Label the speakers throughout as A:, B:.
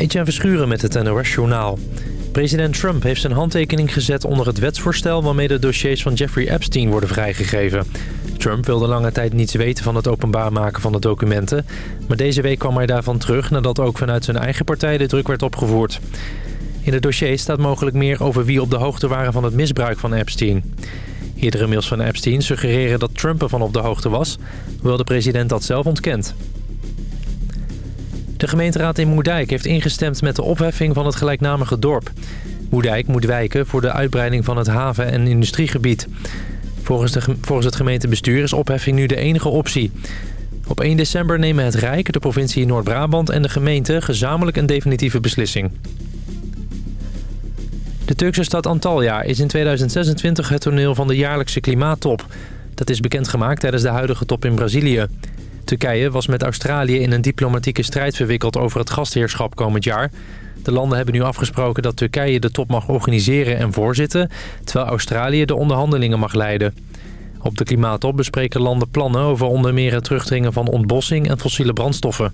A: Etienne Verschuren met het NOS-journaal. President Trump heeft zijn handtekening gezet onder het wetsvoorstel... waarmee de dossiers van Jeffrey Epstein worden vrijgegeven. Trump wilde lange tijd niets weten van het openbaar maken van de documenten... maar deze week kwam hij daarvan terug... nadat ook vanuit zijn eigen partij de druk werd opgevoerd. In het dossier staat mogelijk meer over wie op de hoogte waren van het misbruik van Epstein. Eerdere mails van Epstein suggereren dat Trump ervan op de hoogte was... hoewel de president dat zelf ontkent. De gemeenteraad in Moerdijk heeft ingestemd met de opheffing van het gelijknamige dorp. Moerdijk moet wijken voor de uitbreiding van het haven- en industriegebied. Volgens, de, volgens het gemeentebestuur is opheffing nu de enige optie. Op 1 december nemen het Rijk, de provincie Noord-Brabant en de gemeente gezamenlijk een definitieve beslissing. De Turkse stad Antalya is in 2026 het toneel van de jaarlijkse klimaattop. Dat is bekendgemaakt tijdens de huidige top in Brazilië. Turkije was met Australië in een diplomatieke strijd verwikkeld over het gastheerschap komend jaar. De landen hebben nu afgesproken dat Turkije de top mag organiseren en voorzitten... terwijl Australië de onderhandelingen mag leiden. Op de klimaattop bespreken landen plannen over onder meer het terugdringen van ontbossing en fossiele brandstoffen.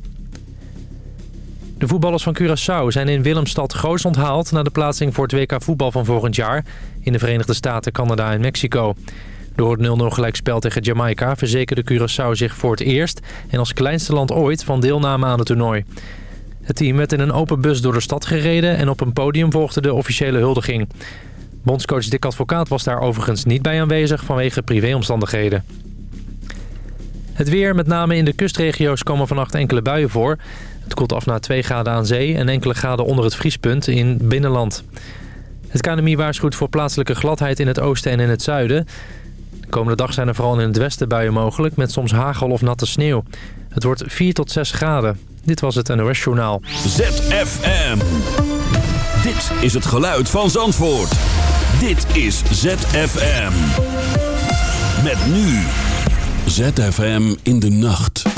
A: De voetballers van Curaçao zijn in Willemstad groots onthaald... na de plaatsing voor het WK voetbal van volgend jaar... in de Verenigde Staten, Canada en Mexico. Door het 0-0 gelijkspel tegen Jamaica verzekerde Curaçao zich voor het eerst... en als kleinste land ooit van deelname aan het toernooi. Het team werd in een open bus door de stad gereden... en op een podium volgde de officiële huldiging. Bondscoach Dick Advocaat was daar overigens niet bij aanwezig... vanwege privéomstandigheden. Het weer, met name in de kustregio's, komen vannacht enkele buien voor. Het koelt af naar 2 graden aan zee en enkele graden onder het vriespunt in binnenland. Het KNMI waarschuwt voor plaatselijke gladheid in het oosten en in het zuiden. De komende dag zijn er vooral in het westen buien mogelijk... met soms hagel of natte sneeuw. Het wordt 4 tot 6 graden. Dit was het NOS Journaal.
B: ZFM. Dit is het geluid van Zandvoort. Dit is ZFM. Met nu. ZFM in de nacht.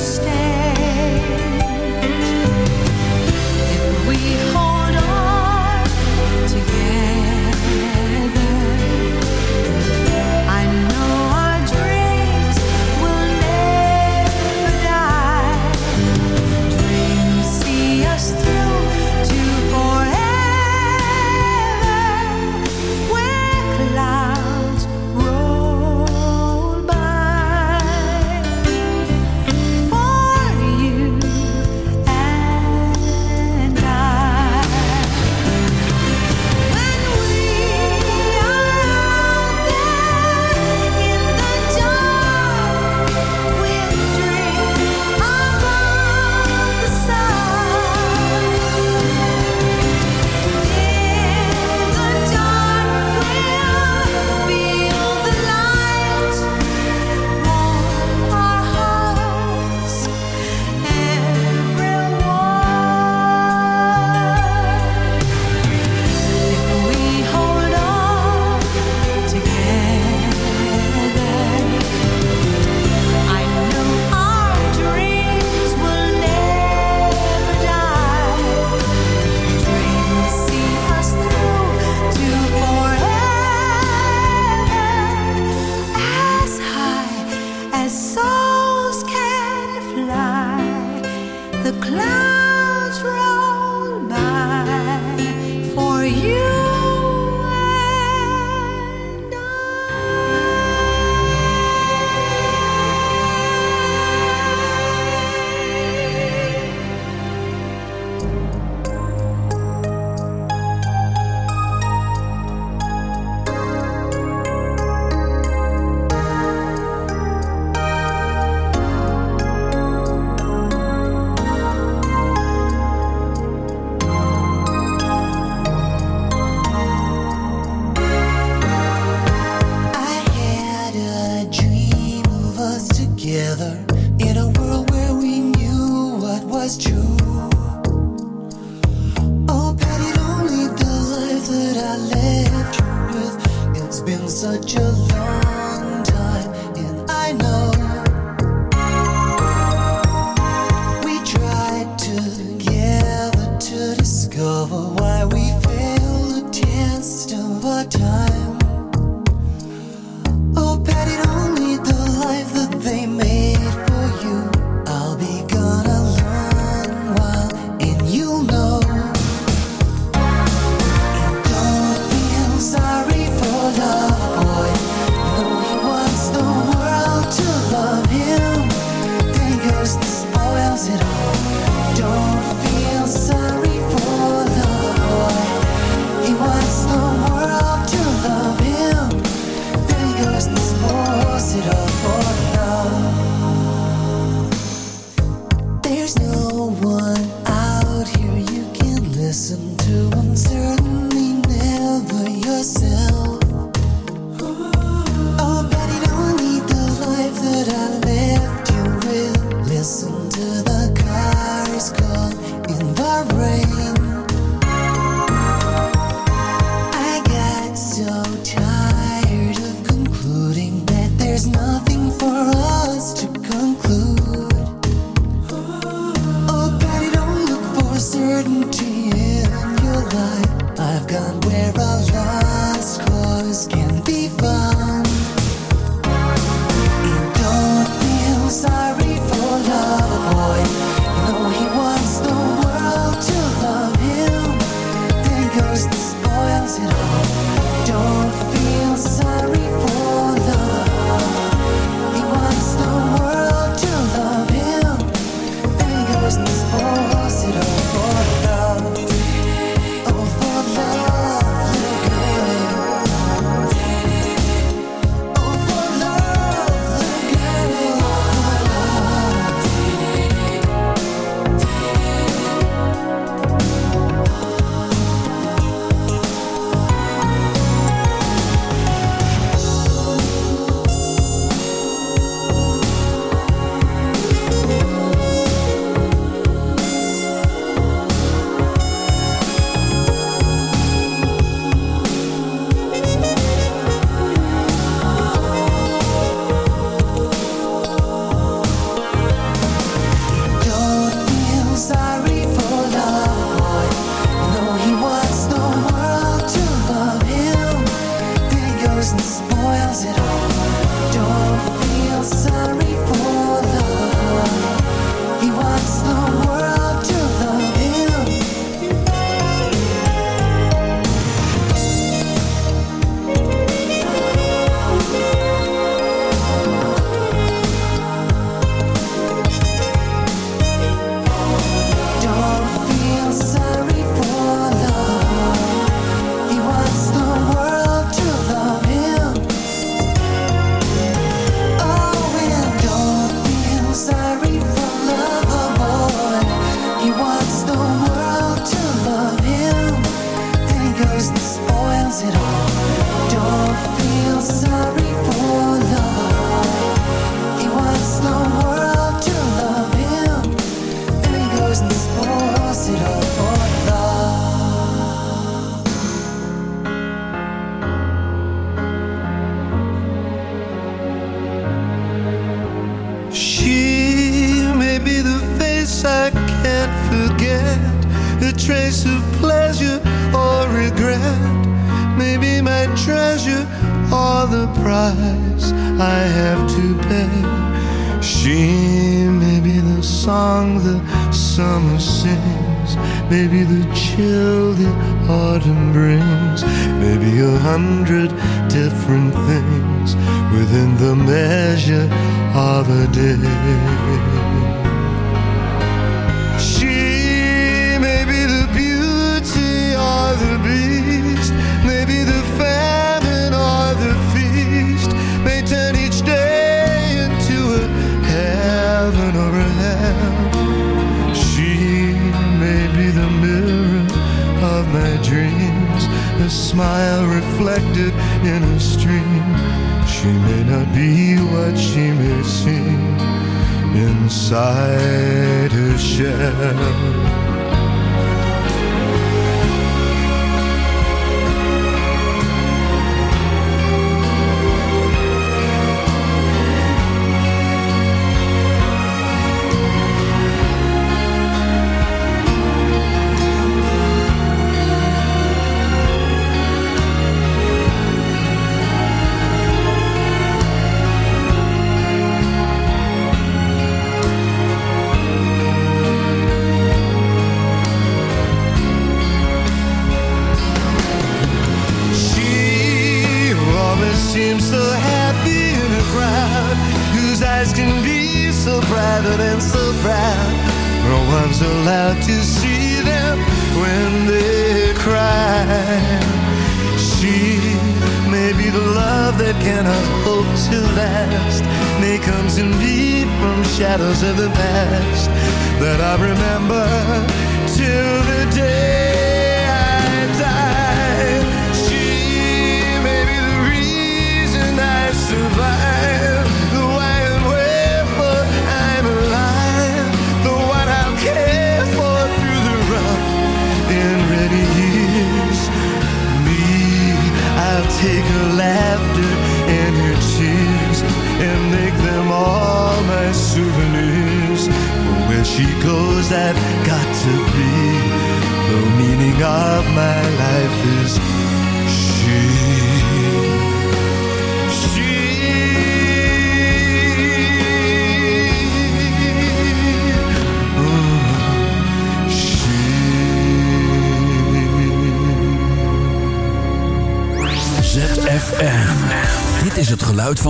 B: stay.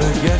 C: forget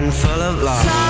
C: and
D: full of love.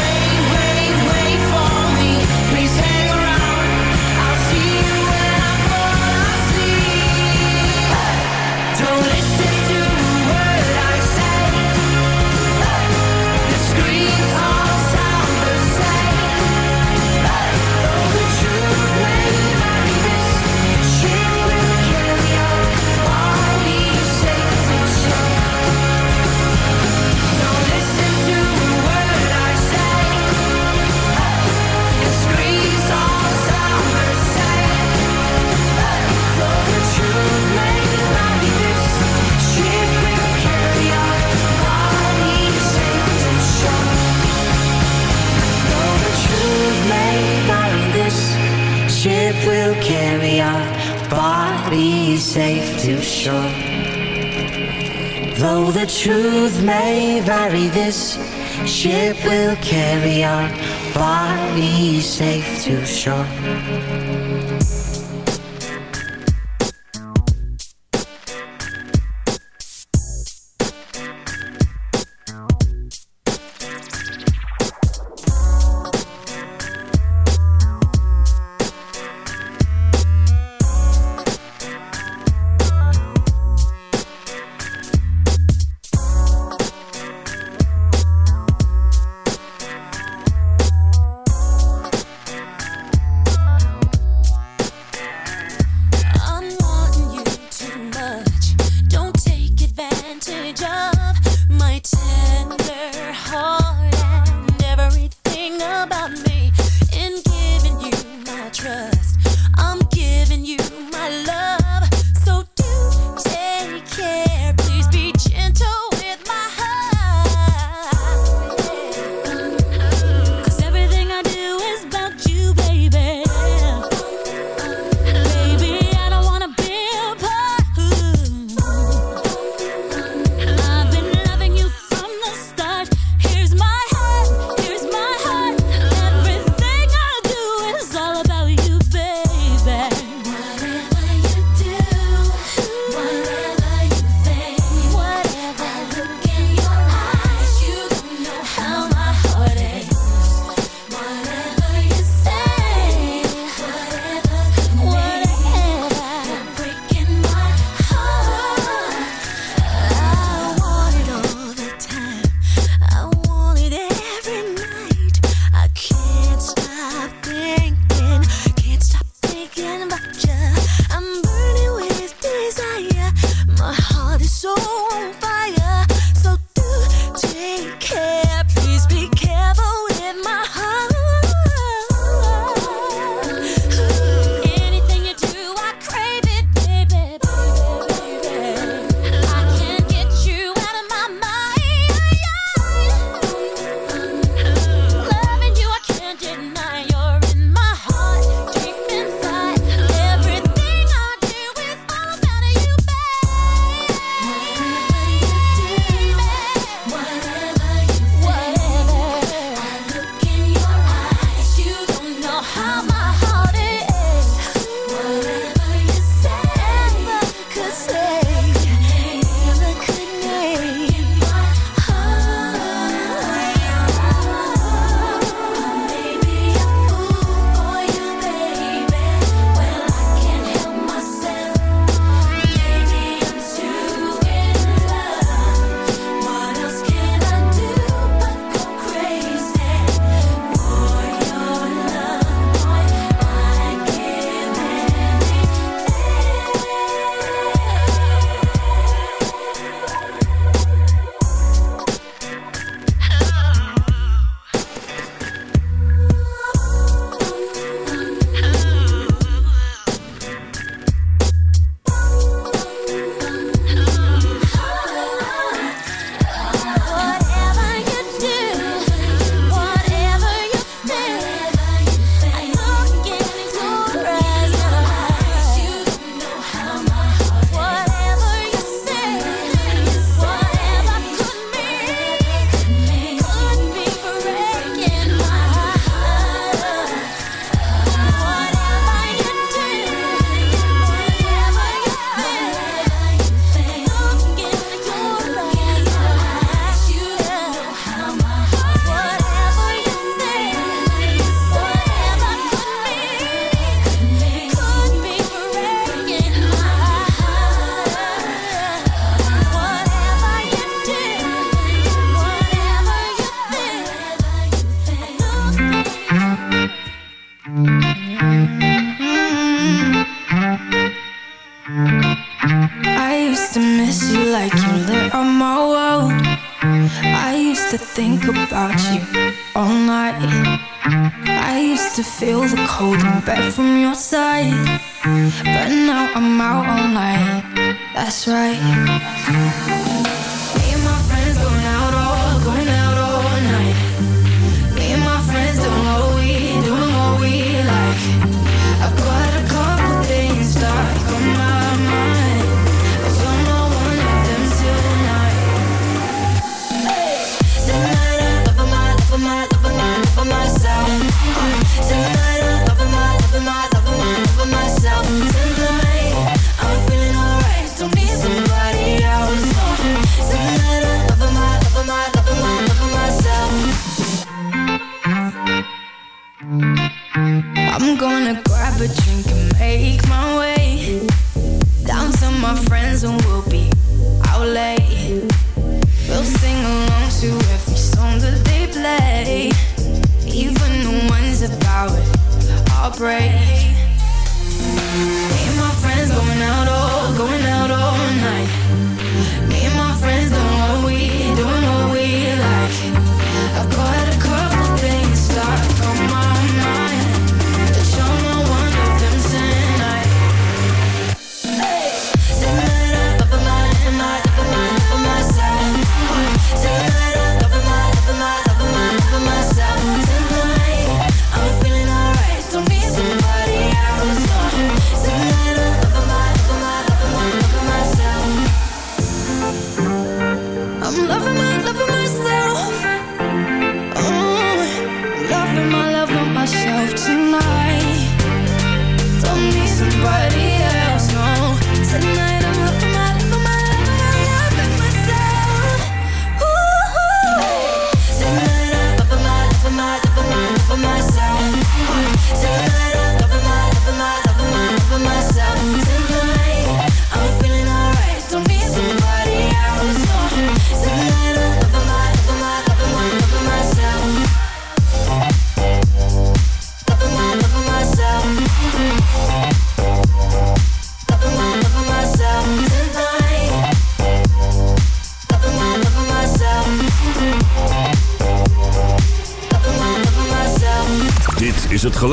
E: too short.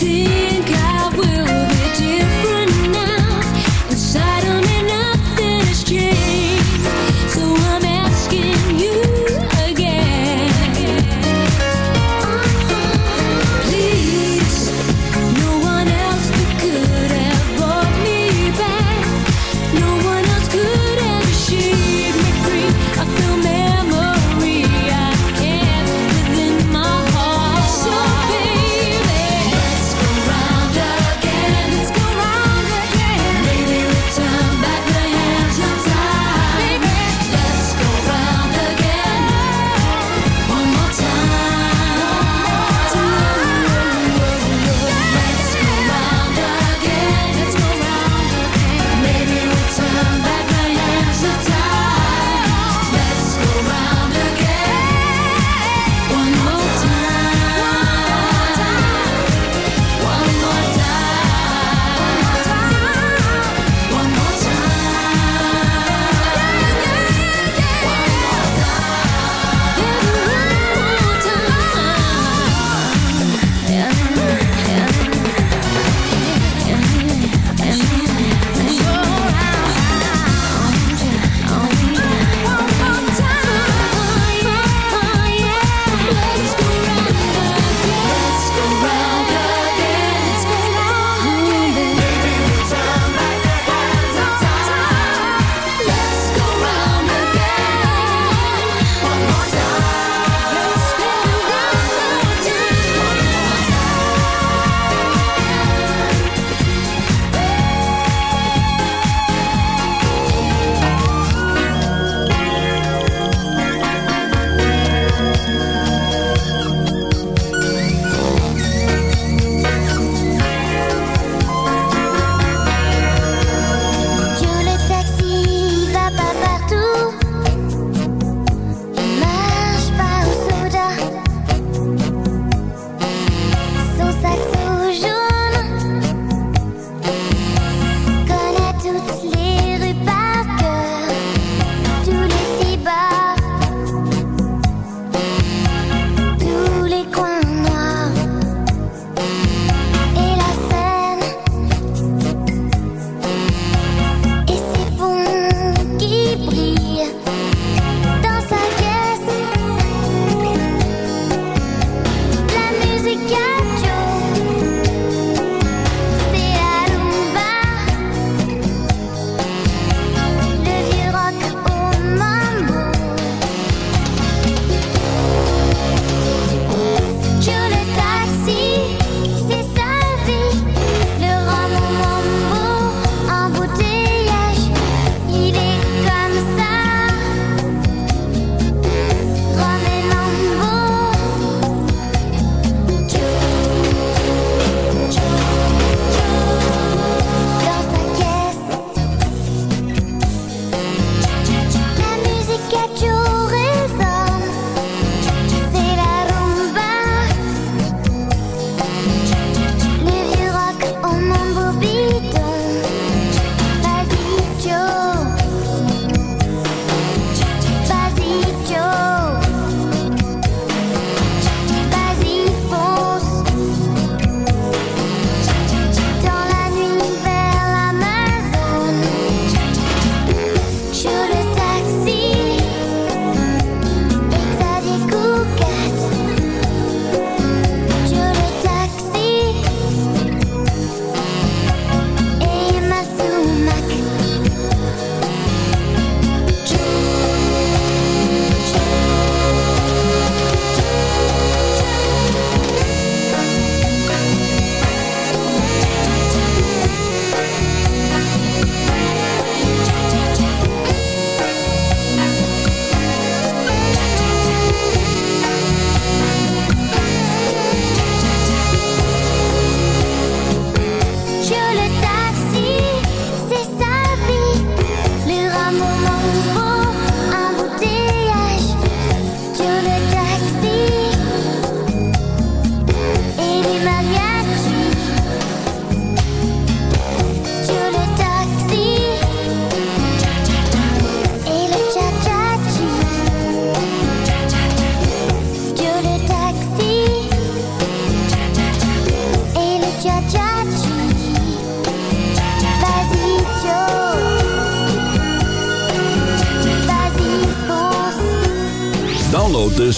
B: See.